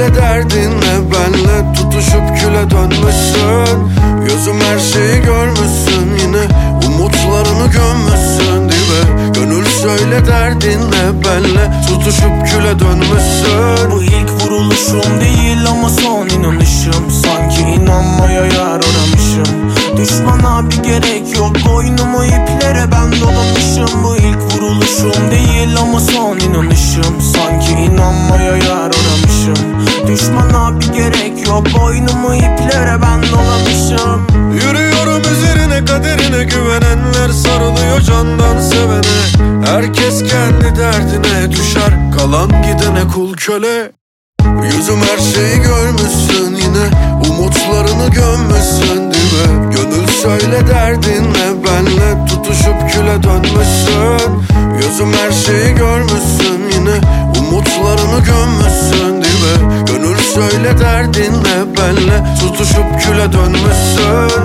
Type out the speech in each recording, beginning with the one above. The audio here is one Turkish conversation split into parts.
Söyle derdinle benle tutuşup küle dönmüşsün. Gözüm her şeyi görmüşsün yine umutlarını gömmüşsün dibe Gönül söyle derdinle benle tutuşup küle dönmüşsün. Bu ilk vuruluşum değil ama son inanışım. Sanki inanmaya yer aramışım. Düşmana bir gerek yok boynumu iplere ben dolamışım Boynumu iplere ben dolamışım Yürüyorum üzerine kaderine güvenenler sarılıyor candan sevene. Herkes kendi derdine düşer kalan gidene kul köle. Yüzüm her şeyi görmüşsün yine umutlarını gömmüşsün dibe. Gönül söyle derdin ne benle tutuşup küle dönmüşsün. Yüzüm her şeyi görmüşsün yine umutlarını gömmüşsün söyle derdin ne benle? Tutuşup küle dönmüşsün.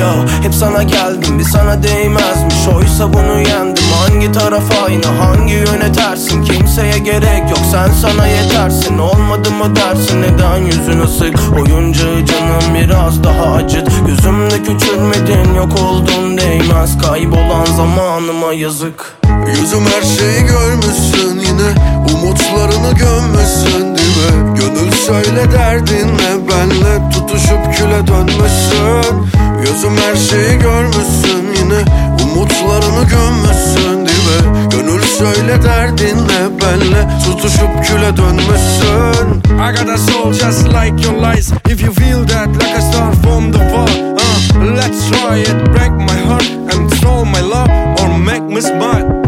Ya hep sana geldim bir sana değmezmiş. Oysa bunu yendim. Hangi taraf aynı hangi yöne tersin? Kimseye gerek yok sen sana yetersin. Olmadı mı dersin? Neden yüzün ısık Oyuncağı canım biraz daha acıt. Gözümde küçülmedin yok oldun değmez. Kaybolan zamanıma yazık. Yüzüm her şeyi görmüşsün söyle derdin ne benle Tutuşup küle dönmüşsün Yüzüm her şeyi görmüşsün yine Umutlarını gömmüşsün dibe Gönül söyle derdin ne benle Tutuşup küle dönmüşsün I got a soul just like your lies. If you feel that like a star from the far, uh, let's try it. Break my heart and stole my love, or make me smile.